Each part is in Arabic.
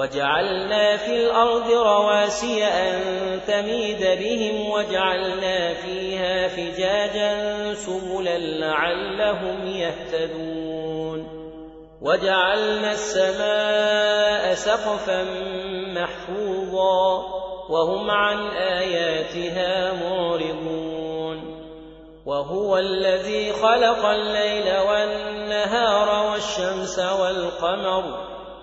وجعلنا في الأرض رواسي أن تميد بهم وجعلنا فيها فجاجا سبلا لعلهم يهتدون وجعلنا السماء سقفا محفوظا وهم عن آياتها معرضون وهو الذي خلق الليل والنهار والشمس والقمر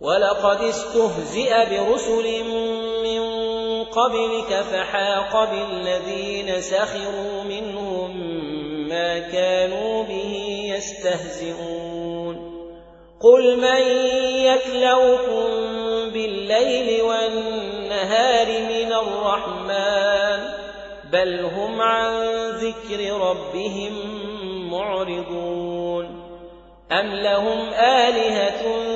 ولقد استهزئ برسل من قبلك فحاق بالذين سخروا منهم ما كانوا به يستهزئون. قل من يكلوكم بالليل والنهار من الرحمن بل هم عن ذكر ربهم معرضون. أم لهم آلهة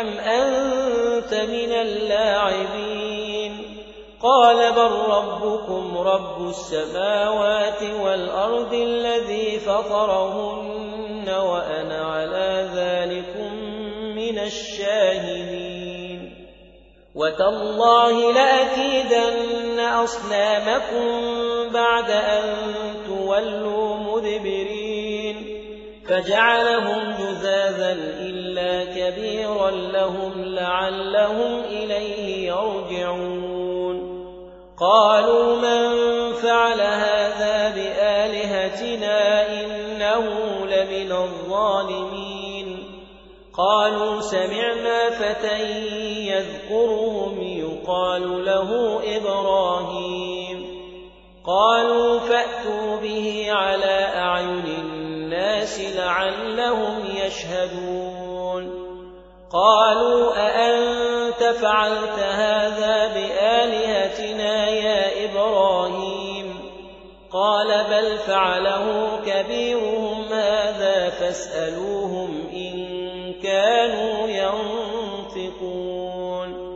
أم أنت من اللاعبين؟ قال بل ربكم رب السماوات والأرض الذي فطرهن وأنا على ذلك من الشاهدين. وتالله لأكيدن أصنامكم بعد أن تولوا مدبرين. فجعلهم جذاذا إلا كبيرا لهم لعلهم إليه يرجعون قالوا من فعل هذا بآلهتنا إنه لمن الظالمين قالوا سمعنا فتى يذكرهم يقال له إبراهيم قالوا فأتوا به على أعين الناس لعلهم يشهدون قالوا أأنت فعلت هذا بآلهتنا يا إبراهيم؟ قال بل فعله كبيرهم هذا فاسألوهم إن كانوا ينطقون.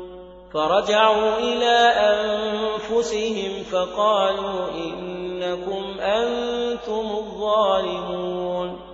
فرجعوا إلى أنفسهم فقالوا إنكم أنتم الظالمون.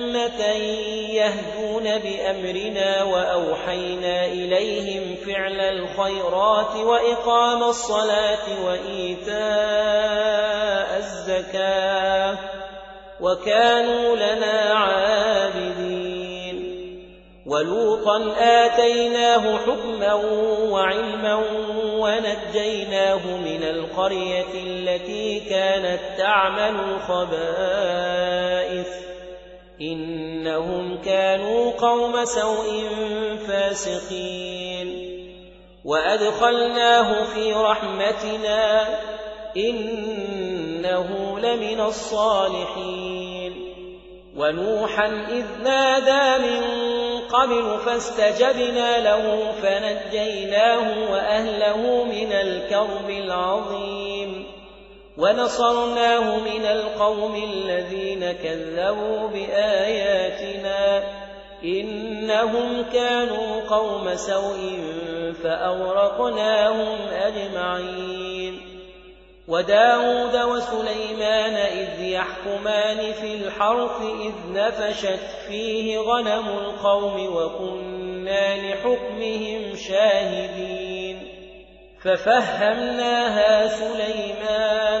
يهدون بأمرنا وأوحينا إليهم فعل الخيرات وإقام الصلاة وإيتاء الزكاة وكانوا لنا عابدين. ولوطا آتيناه حكما وعلما ونجيناه من القرية التي كانت تعمل الخبائث إنهم كانوا قوم سوء فاسقين. وأدخلناه في رحمتنا إنه لمن الصالحين. ونوحا إذ نادى من قبل فاستجبنا له فنجيناه وأهله من الكرب العظيم. ونصرناه من القوم الذين كذبوا بآياتنا إنهم كانوا قوم سوء فأورقناهم أجمعين وداود وسليمان إذ يحكمان في الحرث إذ نفشت فيه غنم القوم وكنا لحكمهم شاهدين ففهمناها سليمان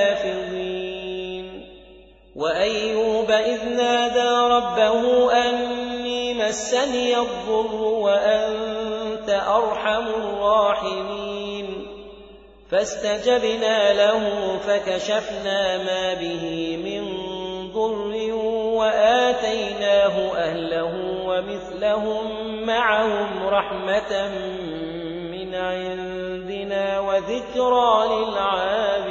نادى ربه أني مسني الضر وأنت أرحم الراحمين فاستجبنا له فكشفنا ما به من ضر وآتيناه أهله ومثلهم معهم رحمة من عندنا وذكرى للعابدين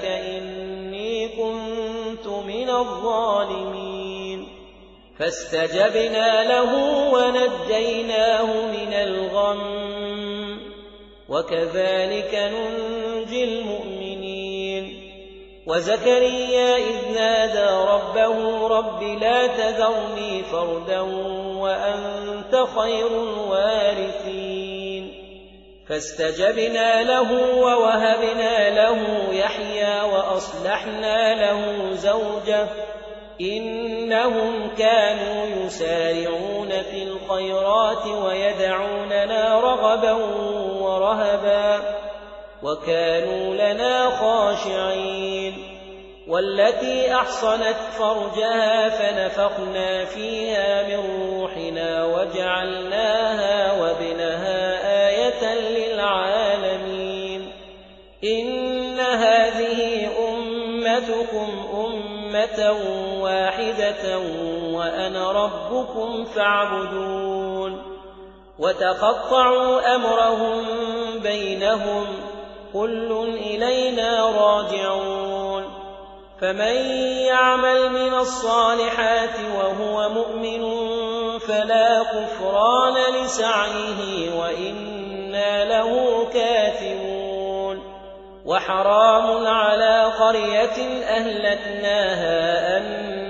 سبحانك إني كنت من الظالمين. فاستجبنا له ونجيناه من الغم. وكذلك ننجي المؤمنين. وزكريا إذ نادى ربه رب لا تذرني فردا وأنت خير الوارثين. فاستجبنا له ووهبنا له يحيى وأصلحنا له زوجه إنهم كانوا يسارعون في الخيرات ويدعوننا رغبا ورهبا وكانوا لنا خاشعين والتي أحصنت فرجها فنفقنا فيها من روحنا وأنا ربكم فاعبدون وتقطعوا أمرهم بينهم كل إلينا راجعون فمن يعمل من الصالحات وهو مؤمن فلا كفران لسعيه وإنا له كاتبون وحرام على قرية أهلكناها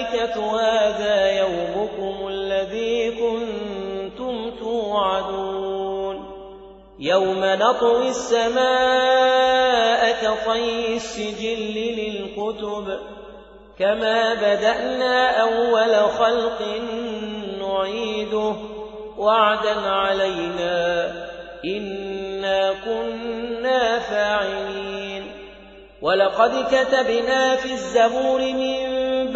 الملائكة هذا يومكم الذي كنتم توعدون. يوم نطوي السماء كطي السجل للكتب كما بدأنا أول خلق نعيده وعدا علينا. إنا كنا فاعلين. ولقد كتبنا في الزبور من